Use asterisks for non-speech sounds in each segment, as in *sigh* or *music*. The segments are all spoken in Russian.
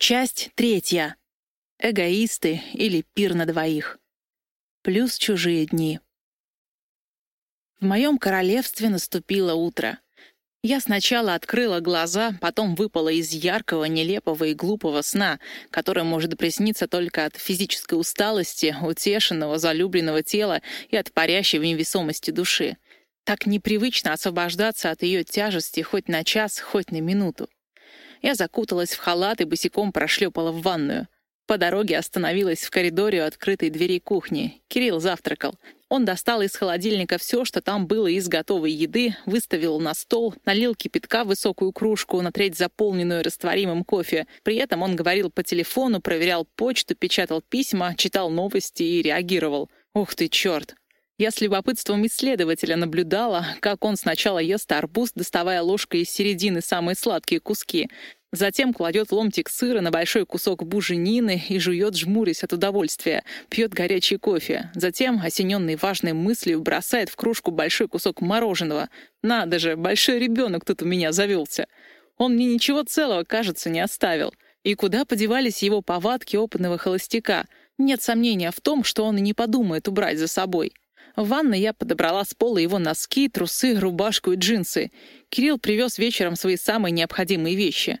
Часть третья. Эгоисты или пир на двоих. Плюс чужие дни. В моем королевстве наступило утро. Я сначала открыла глаза, потом выпала из яркого, нелепого и глупого сна, который может присниться только от физической усталости, утешенного, залюбленного тела и от парящей в невесомости души. Так непривычно освобождаться от ее тяжести хоть на час, хоть на минуту. Я закуталась в халат и босиком прошлепала в ванную. По дороге остановилась в коридоре у открытой двери кухни. Кирилл завтракал. Он достал из холодильника все, что там было из готовой еды, выставил на стол, налил кипятка в высокую кружку, на треть заполненную растворимым кофе. При этом он говорил по телефону, проверял почту, печатал письма, читал новости и реагировал. «Ух ты, черт!» Я с любопытством исследователя наблюдала, как он сначала ест арбуз, доставая ложкой из середины самые сладкие куски, затем кладет ломтик сыра на большой кусок буженины и жует, жмурясь от удовольствия, пьет горячий кофе, затем, осененный важной мыслью, бросает в кружку большой кусок мороженого. Надо же, большой ребенок тут у меня завелся. Он мне ничего целого, кажется, не оставил. И куда подевались его повадки опытного холостяка? Нет сомнения в том, что он и не подумает убрать за собой. В ванной я подобрала с пола его носки, трусы, рубашку и джинсы. Кирилл привез вечером свои самые необходимые вещи.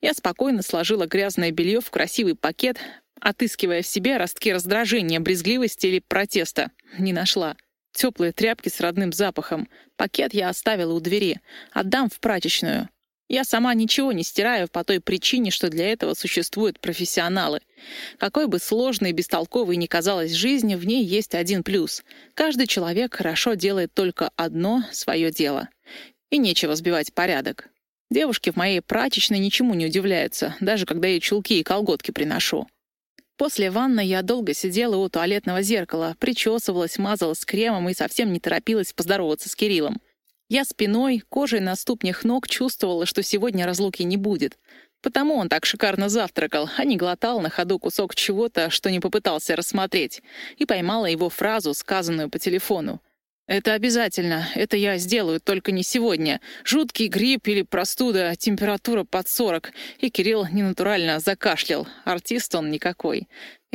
Я спокойно сложила грязное белье в красивый пакет, отыскивая в себе ростки раздражения, брезгливости или протеста. Не нашла. Теплые тряпки с родным запахом. Пакет я оставила у двери. Отдам в прачечную. Я сама ничего не стираю по той причине, что для этого существуют профессионалы. Какой бы сложной и бестолковой ни казалась жизнь, в ней есть один плюс. Каждый человек хорошо делает только одно свое дело. И нечего сбивать порядок. Девушки в моей прачечной ничему не удивляются, даже когда я чулки и колготки приношу. После ванны я долго сидела у туалетного зеркала, причесывалась, мазалась кремом и совсем не торопилась поздороваться с Кириллом. Я спиной, кожей на ступнях ног чувствовала, что сегодня разлуки не будет. Потому он так шикарно завтракал, а не глотал на ходу кусок чего-то, что не попытался рассмотреть, и поймала его фразу, сказанную по телефону. «Это обязательно. Это я сделаю, только не сегодня. Жуткий грипп или простуда, температура под 40». И Кирилл ненатурально закашлял. Артист он никакой.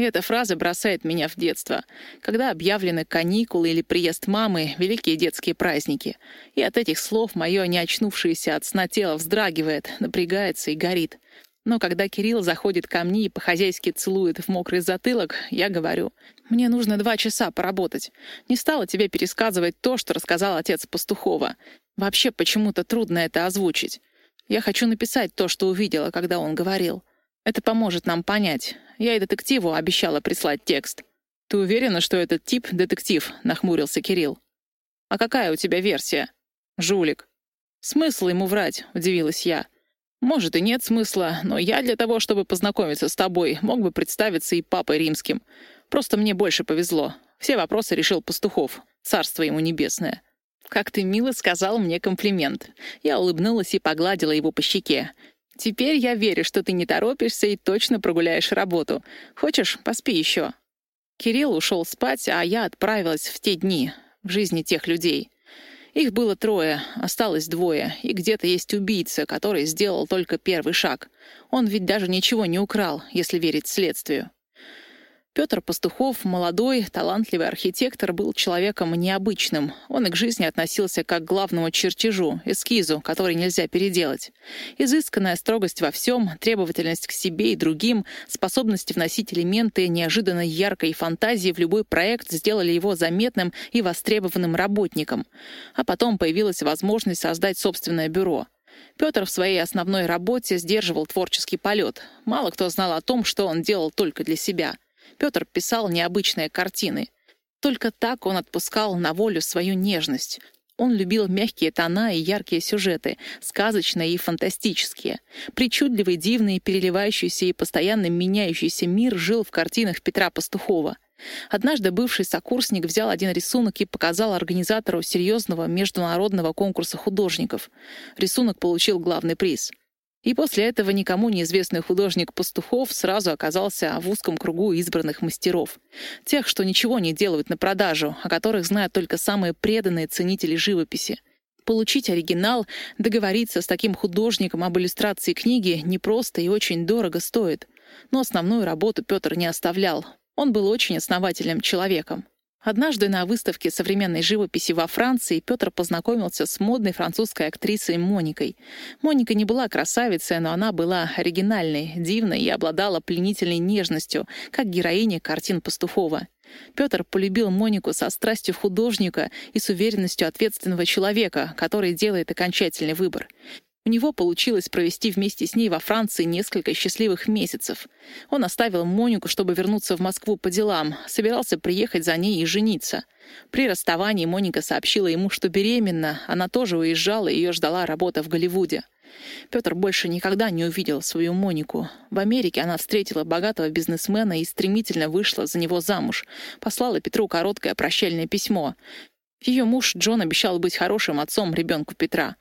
Эта фраза бросает меня в детство, когда объявлены каникулы или приезд мамы, великие детские праздники. И от этих слов мое не очнувшееся от сна тело вздрагивает, напрягается и горит. Но когда Кирилл заходит ко мне и по-хозяйски целует в мокрый затылок, я говорю, «Мне нужно два часа поработать. Не стала тебе пересказывать то, что рассказал отец Пастухова. Вообще почему-то трудно это озвучить. Я хочу написать то, что увидела, когда он говорил. Это поможет нам понять. Я и детективу обещала прислать текст». «Ты уверена, что этот тип — детектив?» — нахмурился Кирилл. «А какая у тебя версия?» «Жулик». «Смысл ему врать?» — удивилась я. Может, и нет смысла, но я для того, чтобы познакомиться с тобой, мог бы представиться и папой римским. Просто мне больше повезло. Все вопросы решил Пастухов. Царство ему небесное. Как ты мило сказал мне комплимент. Я улыбнулась и погладила его по щеке. Теперь я верю, что ты не торопишься и точно прогуляешь работу. Хочешь, поспи еще. Кирилл ушел спать, а я отправилась в те дни, в жизни тех людей. Их было трое, осталось двое, и где-то есть убийца, который сделал только первый шаг. Он ведь даже ничего не украл, если верить следствию. Петр Пастухов, молодой, талантливый архитектор, был человеком необычным. Он и к жизни относился как к главному чертежу, эскизу, который нельзя переделать. Изысканная строгость во всем, требовательность к себе и другим, способность вносить элементы неожиданно яркой фантазии в любой проект сделали его заметным и востребованным работником. А потом появилась возможность создать собственное бюро. Петр в своей основной работе сдерживал творческий полет. Мало кто знал о том, что он делал только для себя — Петр писал необычные картины. Только так он отпускал на волю свою нежность. Он любил мягкие тона и яркие сюжеты, сказочные и фантастические. Причудливый, дивный, переливающийся и постоянно меняющийся мир жил в картинах Петра Пастухова. Однажды бывший сокурсник взял один рисунок и показал организатору серьезного международного конкурса художников. Рисунок получил главный приз. И после этого никому неизвестный художник Пастухов сразу оказался в узком кругу избранных мастеров. Тех, что ничего не делают на продажу, о которых знают только самые преданные ценители живописи. Получить оригинал, договориться с таким художником об иллюстрации книги непросто и очень дорого стоит. Но основную работу Петр не оставлял. Он был очень основательным человеком. Однажды на выставке современной живописи во Франции Петр познакомился с модной французской актрисой Моникой. Моника не была красавицей, но она была оригинальной, дивной и обладала пленительной нежностью, как героиня картин Пастухова. Петр полюбил Монику со страстью художника и с уверенностью ответственного человека, который делает окончательный выбор. У него получилось провести вместе с ней во Франции несколько счастливых месяцев. Он оставил Монику, чтобы вернуться в Москву по делам, собирался приехать за ней и жениться. При расставании Моника сообщила ему, что беременна, она тоже уезжала, и ее ждала работа в Голливуде. Петр больше никогда не увидел свою Монику. В Америке она встретила богатого бизнесмена и стремительно вышла за него замуж. Послала Петру короткое прощальное письмо. Ее муж Джон обещал быть хорошим отцом ребенку Петра.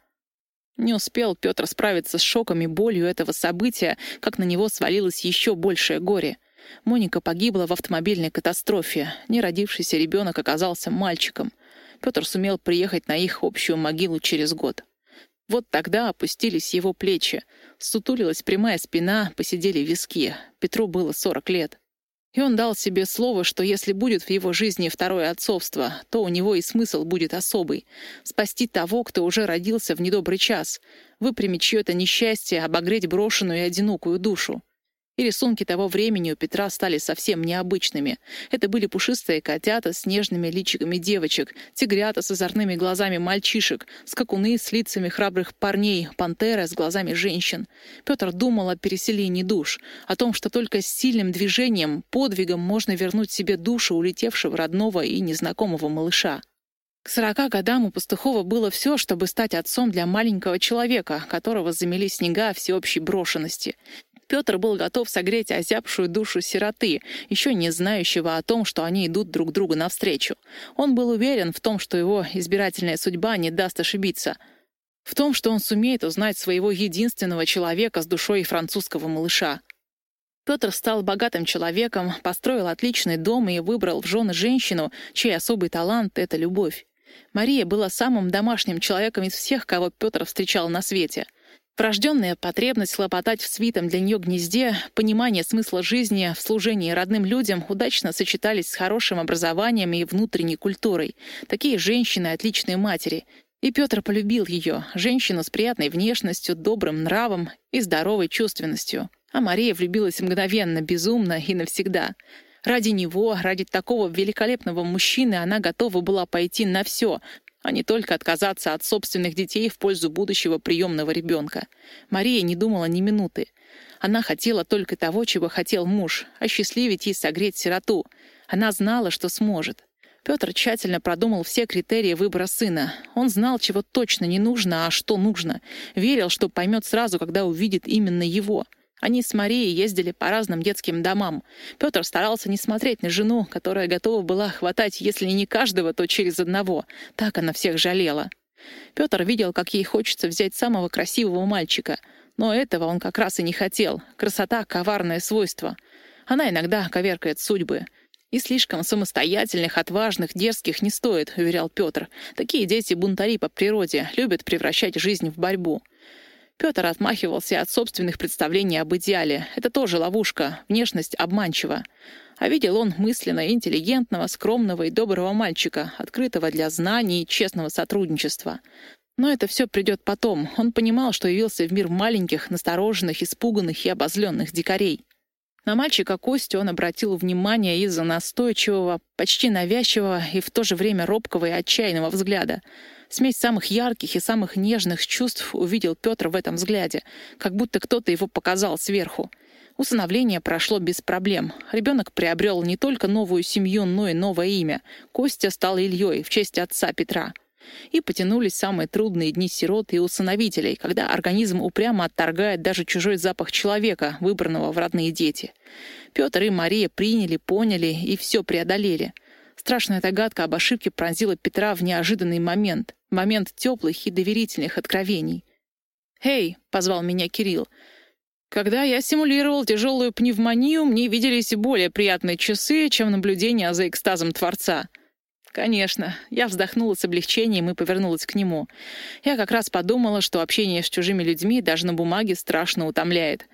Не успел Петр справиться с шоком и болью этого события, как на него свалилось еще большее горе. Моника погибла в автомобильной катастрофе. Неродившийся ребенок оказался мальчиком. Петр сумел приехать на их общую могилу через год. Вот тогда опустились его плечи. Сутулилась прямая спина, посидели виски. Петру было сорок лет. И он дал себе слово, что если будет в его жизни второе отцовство, то у него и смысл будет особый — спасти того, кто уже родился в недобрый час, выпрямить чье-то несчастье, обогреть брошенную и одинокую душу. И рисунки того времени у Петра стали совсем необычными. Это были пушистые котята с нежными личиками девочек, тигрята с озорными глазами мальчишек, скакуны с лицами храбрых парней, пантеры с глазами женщин. Петр думал о переселении душ, о том, что только сильным движением, подвигом можно вернуть себе душу улетевшего родного и незнакомого малыша. К сорока годам у Пастухова было все, чтобы стать отцом для маленького человека, которого замели снега всеобщей брошенности. Петр был готов согреть озябшую душу сироты, еще не знающего о том, что они идут друг другу навстречу. Он был уверен в том, что его избирательная судьба не даст ошибиться. В том, что он сумеет узнать своего единственного человека с душой французского малыша. Петр стал богатым человеком, построил отличный дом и выбрал в жены женщину, чей особый талант — это любовь. Мария была самым домашним человеком из всех, кого Петр встречал на свете — Врожденная потребность хлопотать в свитом для нее гнезде, понимание смысла жизни в служении родным людям удачно сочетались с хорошим образованием и внутренней культурой. Такие женщины — отличные матери. И Петр полюбил ее, женщину с приятной внешностью, добрым нравом и здоровой чувственностью. А Мария влюбилась мгновенно, безумно и навсегда. Ради него, ради такого великолепного мужчины она готова была пойти на все, а не только отказаться от собственных детей в пользу будущего приемного ребенка. Мария не думала ни минуты. Она хотела только того, чего хотел муж — осчастливить и согреть сироту. Она знала, что сможет. Петр тщательно продумал все критерии выбора сына. Он знал, чего точно не нужно, а что нужно. Верил, что поймет сразу, когда увидит именно его — они с Марией ездили по разным детским домам. Петр старался не смотреть на жену, которая готова была хватать, если не каждого, то через одного. Так она всех жалела. Петр видел, как ей хочется взять самого красивого мальчика. Но этого он как раз и не хотел. Красота — коварное свойство. Она иногда коверкает судьбы. «И слишком самостоятельных, отважных, дерзких не стоит», — уверял Петр. «Такие дети бунтари по природе, любят превращать жизнь в борьбу». Петр отмахивался от собственных представлений об идеале. Это тоже ловушка, внешность обманчива. А видел он мысленно интеллигентного, скромного и доброго мальчика, открытого для знаний и честного сотрудничества. Но это все придет потом. Он понимал, что явился в мир маленьких, настороженных, испуганных и обозленных дикарей. На мальчика Костю он обратил внимание из-за настойчивого, почти навязчивого и в то же время робкого и отчаянного взгляда — Смесь самых ярких и самых нежных чувств увидел Петр в этом взгляде, как будто кто-то его показал сверху. Усыновление прошло без проблем. Ребенок приобрел не только новую семью, но и новое имя. Костя стал Ильей в честь отца Петра. И потянулись самые трудные дни сирот и усыновителей, когда организм упрямо отторгает даже чужой запах человека, выбранного в родные дети. Петр и Мария приняли, поняли и все преодолели. Страшная догадка об ошибке пронзила Петра в неожиданный момент. Момент теплых и доверительных откровений. «Эй!» — позвал меня Кирилл. «Когда я симулировал тяжелую пневмонию, мне виделись более приятные часы, чем наблюдение за экстазом Творца». Конечно. Я вздохнула с облегчением и повернулась к нему. Я как раз подумала, что общение с чужими людьми даже на бумаге страшно утомляет.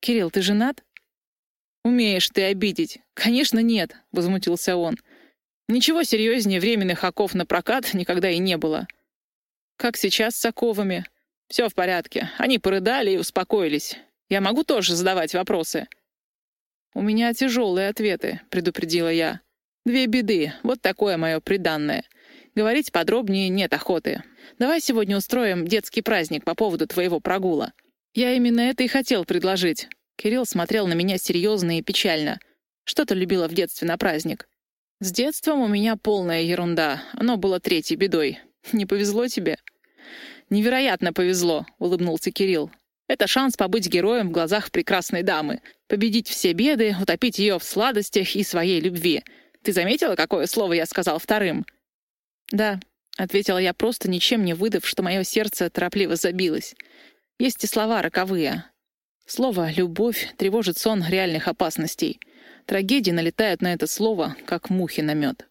«Кирилл, ты женат?» «Умеешь ты обидеть». «Конечно, нет», — возмутился он. «Ничего серьезнее временных оков на прокат никогда и не было». «Как сейчас с оковами?» «Все в порядке. Они порыдали и успокоились. Я могу тоже задавать вопросы?» «У меня тяжелые ответы», — предупредила я. «Две беды. Вот такое мое приданное. Говорить подробнее нет охоты. Давай сегодня устроим детский праздник по поводу твоего прогула. Я именно это и хотел предложить». Кирилл смотрел на меня серьезно и печально. «Что ты любила в детстве на праздник?» «С детством у меня полная ерунда. Оно было третьей бедой. *laughs* Не повезло тебе?» «Невероятно повезло», — улыбнулся Кирилл. Это шанс побыть героем в глазах прекрасной дамы, победить все беды, утопить ее в сладостях и своей любви. Ты заметила, какое слово я сказал вторым? Да, ответила я, просто ничем не выдав, что мое сердце торопливо забилось. Есть и слова роковые. Слово «любовь» тревожит сон реальных опасностей. Трагедии налетают на это слово, как мухи на мед.